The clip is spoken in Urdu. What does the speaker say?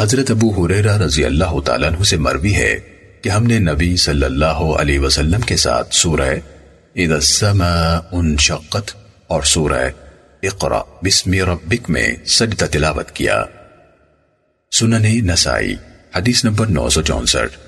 حضرت ابو حریرہ رضی اللہ تعالیٰ عنہ سے مروی ہے کہ ہم نے نبی صلی اللہ علیہ وسلم کے ساتھ سورہ اذا السماء انشقت اور سورہ اقرا بسم ربک میں سجدہ تلاوت کیا۔ سننے نسائی، حدیث نمبر نو سو چونسٹھ۔